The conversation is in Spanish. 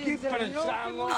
aquí pensamos.